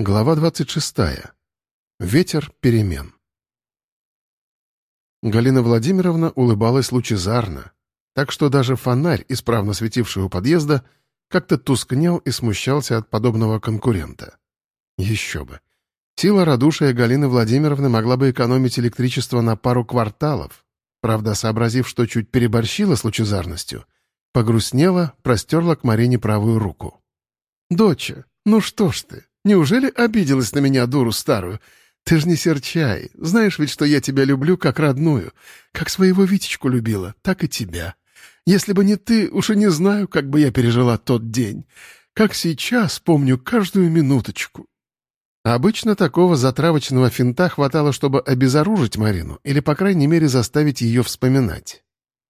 Глава 26. Ветер перемен. Галина Владимировна улыбалась лучезарно, так что даже фонарь, исправно светивший у подъезда, как-то тускнел и смущался от подобного конкурента. Еще бы. Сила радушия Галины Владимировны могла бы экономить электричество на пару кварталов. Правда, сообразив, что чуть переборщила с лучезарностью, погрустнела, простерла к Марине правую руку. «Доча, ну что ж ты, Неужели обиделась на меня, дуру старую? Ты ж не серчай. Знаешь ведь, что я тебя люблю как родную. Как своего Витечку любила, так и тебя. Если бы не ты, уж и не знаю, как бы я пережила тот день. Как сейчас помню каждую минуточку. Обычно такого затравочного финта хватало, чтобы обезоружить Марину или, по крайней мере, заставить ее вспоминать.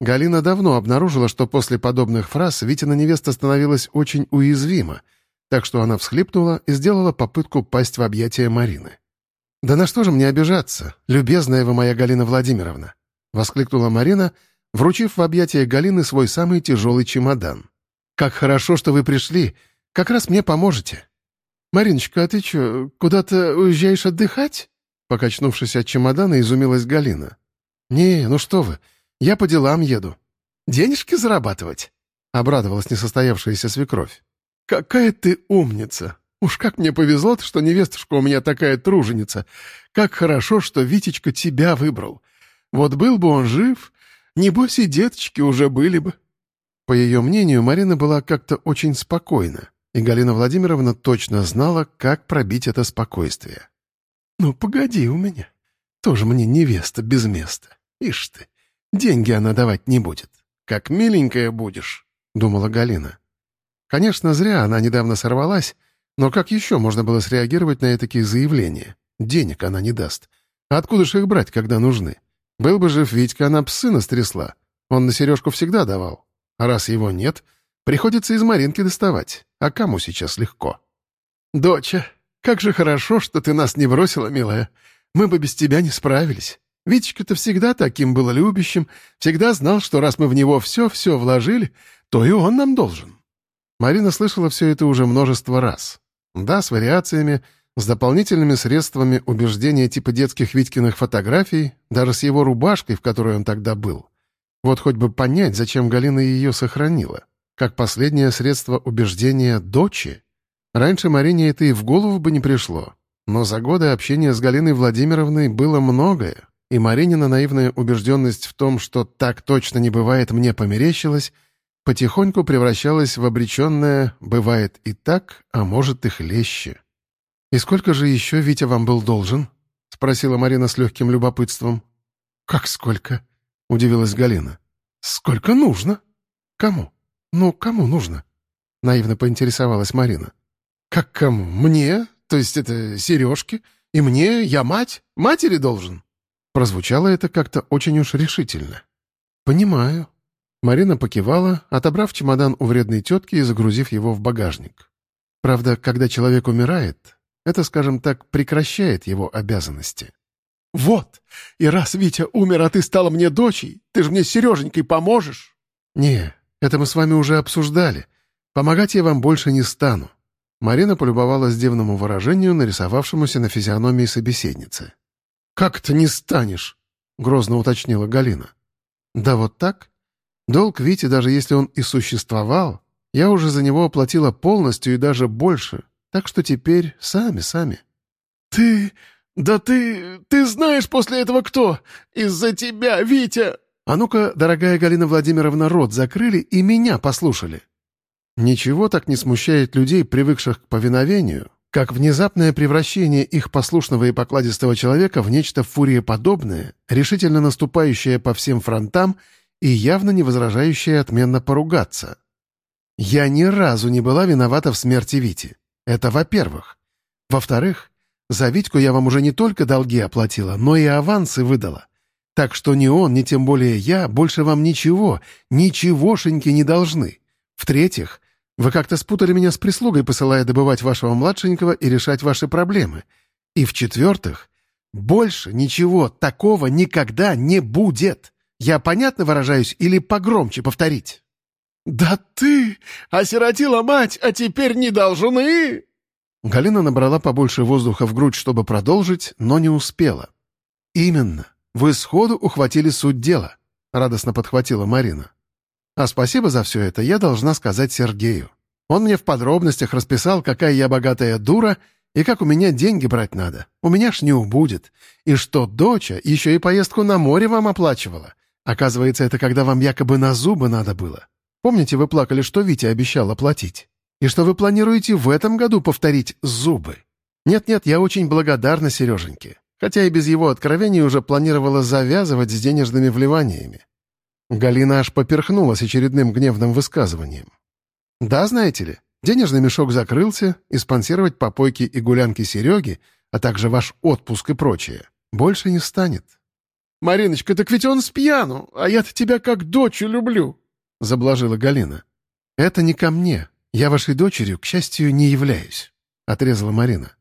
Галина давно обнаружила, что после подобных фраз Витина невеста становилась очень уязвима, так что она всхлипнула и сделала попытку пасть в объятия Марины. «Да на что же мне обижаться, любезная вы моя Галина Владимировна?» — воскликнула Марина, вручив в объятия Галины свой самый тяжелый чемодан. «Как хорошо, что вы пришли. Как раз мне поможете». «Мариночка, а ты что, куда-то уезжаешь отдыхать?» Покачнувшись от чемодана, изумилась Галина. «Не, ну что вы, я по делам еду». «Денежки зарабатывать?» — обрадовалась несостоявшаяся свекровь. «Какая ты умница! Уж как мне повезло, что невестушка у меня такая труженица. Как хорошо, что Витечка тебя выбрал. Вот был бы он жив, небось и деточки уже были бы». По ее мнению, Марина была как-то очень спокойна, и Галина Владимировна точно знала, как пробить это спокойствие. «Ну, погоди у меня. Тоже мне невеста без места. Ишь ты, деньги она давать не будет. Как миленькая будешь», — думала Галина. Конечно, зря она недавно сорвалась, но как еще можно было среагировать на такие заявления? Денег она не даст. Откуда же их брать, когда нужны? Был бы жив Витька, она псы настрясла. Он на сережку всегда давал. А раз его нет, приходится из Маринки доставать. А кому сейчас легко? «Доча, как же хорошо, что ты нас не бросила, милая. Мы бы без тебя не справились. Витечка-то всегда таким был любящим, всегда знал, что раз мы в него все-все вложили, то и он нам должен. Марина слышала все это уже множество раз. Да, с вариациями, с дополнительными средствами убеждения типа детских Витькиных фотографий, даже с его рубашкой, в которой он тогда был. Вот хоть бы понять, зачем Галина ее сохранила. Как последнее средство убеждения дочи. Раньше Марине это и в голову бы не пришло. Но за годы общения с Галиной Владимировной было многое, и Маринина наивная убежденность в том, что так точно не бывает, мне померещилась, потихоньку превращалась в обреченное «бывает и так, а может и хлеще». «И сколько же еще Витя вам был должен?» — спросила Марина с легким любопытством. «Как сколько?» — удивилась Галина. «Сколько нужно?» «Кому? Ну, кому нужно?» — наивно поинтересовалась Марина. «Как кому? Мне? То есть это сережки? И мне? Я мать? Матери должен?» Прозвучало это как-то очень уж решительно. «Понимаю», Марина покивала, отобрав чемодан у вредной тетки и загрузив его в багажник. Правда, когда человек умирает, это, скажем так, прекращает его обязанности. «Вот! И раз Витя умер, а ты стала мне дочей, ты же мне с Сереженькой поможешь!» «Не, это мы с вами уже обсуждали. Помогать я вам больше не стану». Марина полюбовалась дивному выражению, нарисовавшемуся на физиономии собеседницы. «Как ты не станешь?» — грозно уточнила Галина. «Да вот так. Долг Вити, даже если он и существовал, я уже за него оплатила полностью и даже больше, так что теперь сами-сами». «Ты... да ты... ты знаешь после этого кто? Из-за тебя, Витя...» «А ну-ка, дорогая Галина Владимировна, рот закрыли и меня послушали». Ничего так не смущает людей, привыкших к повиновению, как внезапное превращение их послушного и покладистого человека в нечто фуриеподобное, решительно наступающее по всем фронтам и явно не возражающая отменно поругаться. Я ни разу не была виновата в смерти Вити. Это во-первых. Во-вторых, за Витьку я вам уже не только долги оплатила, но и авансы выдала. Так что ни он, ни тем более я больше вам ничего, ничегошеньки не должны. В-третьих, вы как-то спутали меня с прислугой, посылая добывать вашего младшенького и решать ваши проблемы. И в-четвертых, больше ничего такого никогда не будет. Я понятно выражаюсь или погромче повторить?» «Да ты осиротила мать, а теперь не должны!» Галина набрала побольше воздуха в грудь, чтобы продолжить, но не успела. «Именно. Вы сходу ухватили суть дела», — радостно подхватила Марина. «А спасибо за все это я должна сказать Сергею. Он мне в подробностях расписал, какая я богатая дура и как у меня деньги брать надо. У меня ж не убудет. И что доча еще и поездку на море вам оплачивала. Оказывается, это когда вам якобы на зубы надо было. Помните, вы плакали, что Витя обещал оплатить? И что вы планируете в этом году повторить зубы? Нет-нет, я очень благодарна Сереженьке. Хотя и без его откровений уже планировала завязывать с денежными вливаниями. Галина аж поперхнулась очередным гневным высказыванием. Да, знаете ли, денежный мешок закрылся, и спонсировать попойки и гулянки Сереги, а также ваш отпуск и прочее, больше не станет. «Мариночка, так ведь он с пьяну, а я-то тебя как дочь люблю», — заблажила Галина. «Это не ко мне. Я вашей дочерью, к счастью, не являюсь», — отрезала Марина.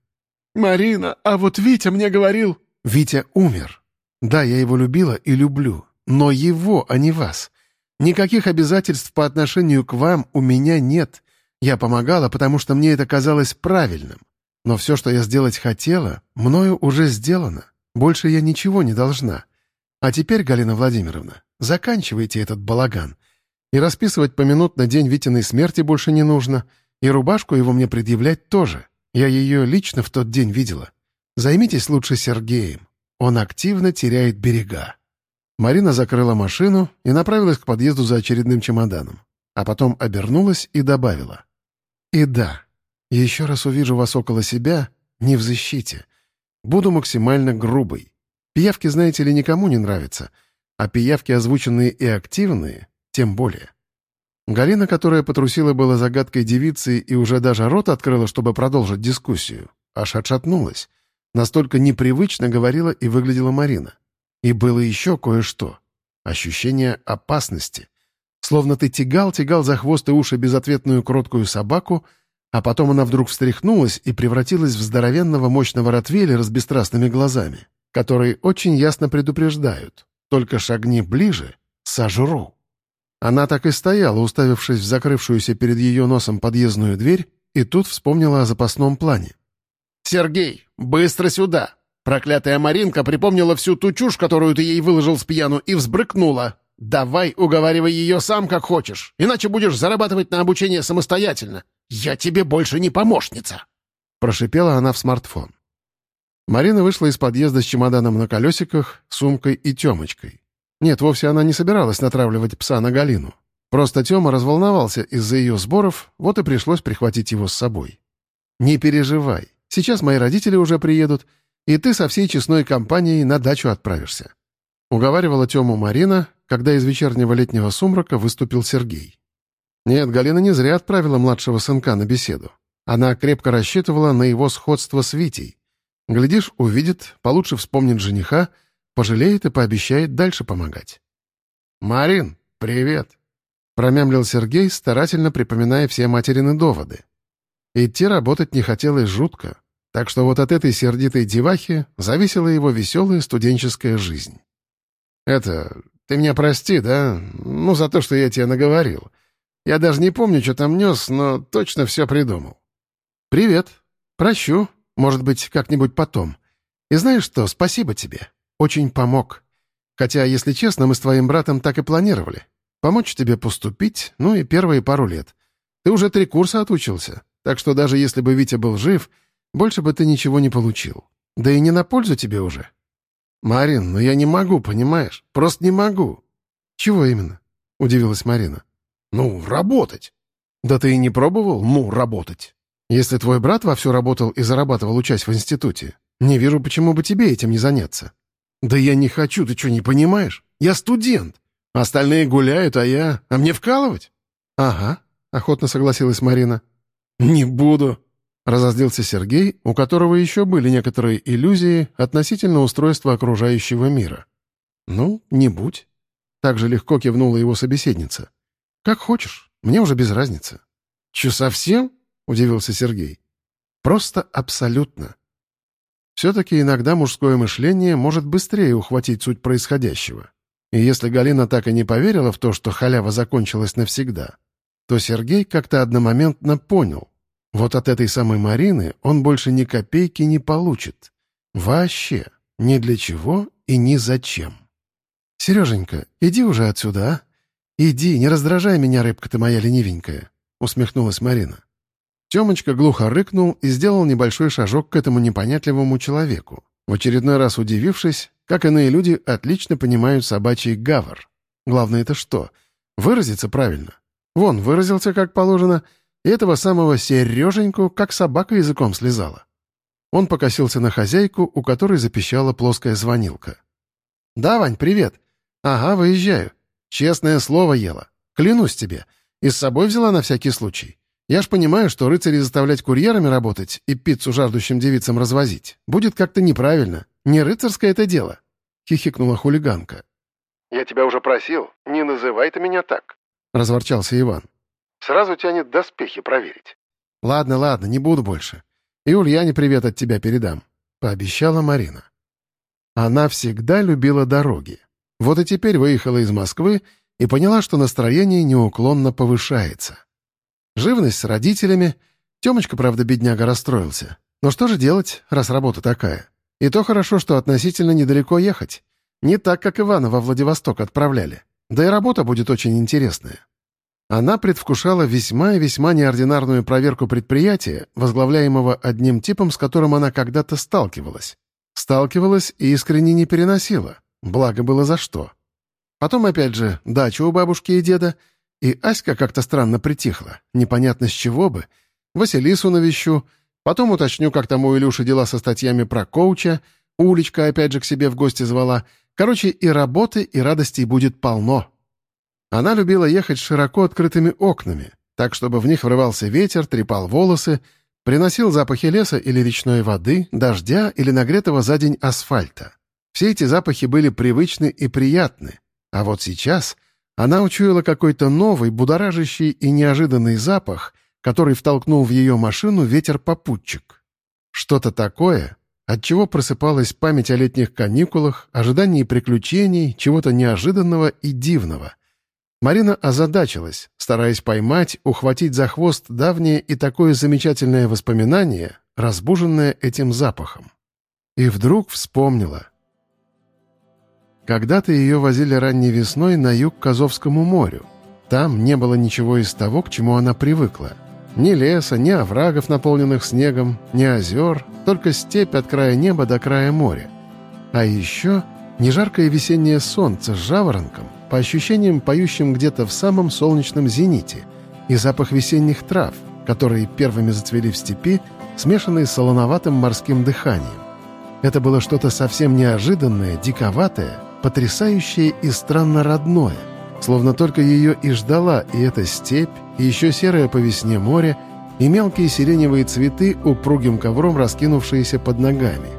«Марина, а вот Витя мне говорил...» «Витя умер. Да, я его любила и люблю, но его, а не вас. Никаких обязательств по отношению к вам у меня нет. Я помогала, потому что мне это казалось правильным. Но все, что я сделать хотела, мною уже сделано. Больше я ничего не должна. А теперь, Галина Владимировна, заканчивайте этот балаган. И расписывать поминутно день Витиной смерти больше не нужно, и рубашку его мне предъявлять тоже. Я ее лично в тот день видела. Займитесь лучше Сергеем. Он активно теряет берега. Марина закрыла машину и направилась к подъезду за очередным чемоданом. А потом обернулась и добавила. «И да, еще раз увижу вас около себя, не в защите. Буду максимально грубой. Пиявки, знаете ли, никому не нравятся, а пиявки, озвученные и активные, тем более». Галина, которая потрусила была загадкой девицы и уже даже рот открыла, чтобы продолжить дискуссию, аж отшатнулась. Настолько непривычно говорила и выглядела Марина. И было еще кое-что. Ощущение опасности. Словно ты тягал-тягал за хвост и уши безответную кроткую собаку, а потом она вдруг встряхнулась и превратилась в здоровенного мощного ротвейлера с бесстрастными глазами, которые очень ясно предупреждают. Только шагни ближе — сожру. Она так и стояла, уставившись в закрывшуюся перед ее носом подъездную дверь, и тут вспомнила о запасном плане. «Сергей, быстро сюда!» Проклятая Маринка припомнила всю ту чушь, которую ты ей выложил с пьяну, и взбрыкнула. «Давай уговаривай ее сам, как хочешь, иначе будешь зарабатывать на обучение самостоятельно. Я тебе больше не помощница!» Прошипела она в смартфон. Марина вышла из подъезда с чемоданом на колесиках, сумкой и Темочкой. Нет, вовсе она не собиралась натравливать пса на Галину. Просто Тёма разволновался из-за ее сборов, вот и пришлось прихватить его с собой. «Не переживай, сейчас мои родители уже приедут, и ты со всей честной компанией на дачу отправишься». Уговаривала Тему Марина, когда из вечернего летнего сумрака выступил Сергей. Нет, Галина не зря отправила младшего сынка на беседу. Она крепко рассчитывала на его сходство с Витей. Глядишь, увидит, получше вспомнит жениха, пожалеет и пообещает дальше помогать. «Марин, привет!» — промямлил Сергей, старательно припоминая все материны доводы. Идти работать не хотелось жутко. Так что вот от этой сердитой девахи зависела его веселая студенческая жизнь. «Это... Ты меня прости, да? Ну, за то, что я тебе наговорил. Я даже не помню, что там нес, но точно все придумал». «Привет. Прощу. Может быть, как-нибудь потом. И знаешь что, спасибо тебе. Очень помог. Хотя, если честно, мы с твоим братом так и планировали. Помочь тебе поступить, ну и первые пару лет. Ты уже три курса отучился, так что даже если бы Витя был жив, больше бы ты ничего не получил. Да и не на пользу тебе уже. Марин, ну я не могу, понимаешь? Просто не могу. Чего именно? Удивилась Марина. Ну, работать. Да ты и не пробовал, ну, работать. Если твой брат вовсю работал и зарабатывал, учась в институте, не вижу, почему бы тебе этим не заняться. Да я не хочу, ты что, не понимаешь? Я студент. Остальные гуляют, а я... А мне вкалывать? Ага, охотно согласилась Марина. Не буду, Разозлился Сергей, у которого еще были некоторые иллюзии относительно устройства окружающего мира. «Ну, не будь». Так же легко кивнула его собеседница. «Как хочешь, мне уже без разницы». «Че, совсем?» — удивился Сергей. «Просто абсолютно». Все-таки иногда мужское мышление может быстрее ухватить суть происходящего. И если Галина так и не поверила в то, что халява закончилась навсегда, то Сергей как-то одномоментно понял. Вот от этой самой Марины он больше ни копейки не получит. Вообще. Ни для чего и ни зачем. «Сереженька, иди уже отсюда, а? Иди, не раздражай меня, рыбка ты моя ленивенькая», — усмехнулась Марина. Темочка глухо рыкнул и сделал небольшой шажок к этому непонятливому человеку, в очередной раз удивившись, как иные люди отлично понимают собачий гавр. Главное это что? Выразиться правильно. Вон, выразился как положено, и этого самого Сереженьку как собака языком слезала. Он покосился на хозяйку, у которой запищала плоская звонилка. «Да, Вань, привет. Ага, выезжаю. Честное слово ела. Клянусь тебе. И с собой взяла на всякий случай. Я ж понимаю, что рыцарей заставлять курьерами работать и пиццу жаждущим девицам развозить будет как-то неправильно. Не рыцарское это дело», — хихикнула хулиганка. «Я тебя уже просил, не называй ты меня так», — разворчался Иван. «Сразу тянет доспехи проверить». «Ладно, ладно, не буду больше. И Ульяне привет от тебя передам», — пообещала Марина. Она всегда любила дороги. Вот и теперь выехала из Москвы и поняла, что настроение неуклонно повышается. Живность с родителями. Темочка, правда, бедняга расстроился. Но что же делать, раз работа такая? И то хорошо, что относительно недалеко ехать. Не так, как Ивана во Владивосток отправляли. Да и работа будет очень интересная. Она предвкушала весьма и весьма неординарную проверку предприятия, возглавляемого одним типом, с которым она когда-то сталкивалась. Сталкивалась и искренне не переносила. Благо было за что. Потом, опять же, дача у бабушки и деда — и Аська как-то странно притихла, непонятно с чего бы. Василису навещу, потом уточню, как там у Илюши дела со статьями про коуча, Улечка опять же к себе в гости звала. Короче, и работы, и радостей будет полно. Она любила ехать широко открытыми окнами, так, чтобы в них врывался ветер, трепал волосы, приносил запахи леса или речной воды, дождя или нагретого за день асфальта. Все эти запахи были привычны и приятны. А вот сейчас она учуяла какой-то новый, будоражащий и неожиданный запах, который втолкнул в ее машину ветер-попутчик. Что-то такое, от чего просыпалась память о летних каникулах, ожидании приключений, чего-то неожиданного и дивного. Марина озадачилась, стараясь поймать, ухватить за хвост давнее и такое замечательное воспоминание, разбуженное этим запахом. И вдруг вспомнила — когда-то ее возили ранней весной на юг к Азовскому морю. Там не было ничего из того, к чему она привыкла. Ни леса, ни оврагов, наполненных снегом, ни озер, только степь от края неба до края моря. А еще не жаркое весеннее солнце с жаворонком, по ощущениям поющим где-то в самом солнечном зените, и запах весенних трав, которые первыми зацвели в степи, смешанные с солоноватым морским дыханием. Это было что-то совсем неожиданное, диковатое, потрясающее и странно родное, словно только ее и ждала и эта степь, и еще серое по весне море, и мелкие сиреневые цветы, упругим ковром раскинувшиеся под ногами.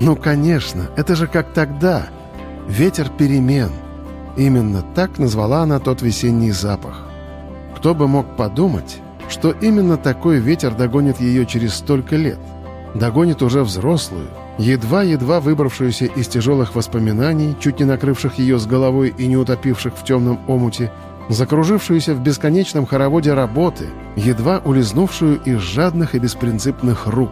Ну, конечно, это же как тогда. Ветер перемен. Именно так назвала она тот весенний запах. Кто бы мог подумать, что именно такой ветер догонит ее через столько лет. Догонит уже взрослую, едва-едва выбравшуюся из тяжелых воспоминаний, чуть не накрывших ее с головой и не утопивших в темном омуте, закружившуюся в бесконечном хороводе работы, едва улизнувшую из жадных и беспринципных рук.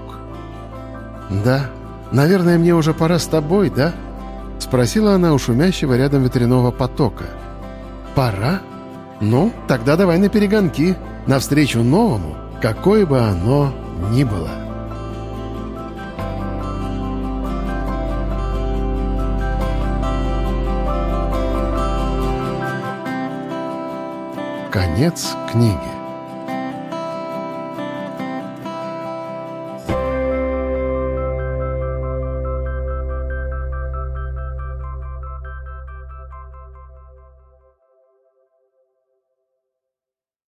«Да, наверное, мне уже пора с тобой, да?» — спросила она у шумящего рядом ветряного потока. «Пора? Ну, тогда давай на перегонки, навстречу новому, какое бы оно ни было». Конец книги.